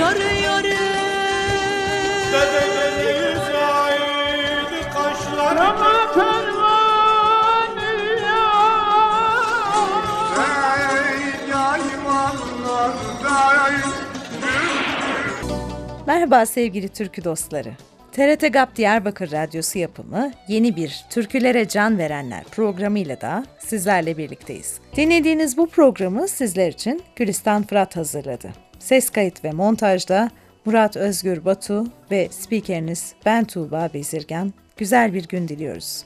Yarı yarı kaşları Ey yayvanlar ey Merhaba sevgili türkü dostları. TRT GAP Diyarbakır Radyosu yapımı yeni bir Türkülere Can Verenler programıyla da sizlerle birlikteyiz. Dinlediğiniz bu programı sizler için Gülistan Fırat hazırladı. Ses kayıt ve montajda Murat Özgür Batu ve spikeriniz ben Tuğba Bezirgen. Güzel bir gün diliyoruz.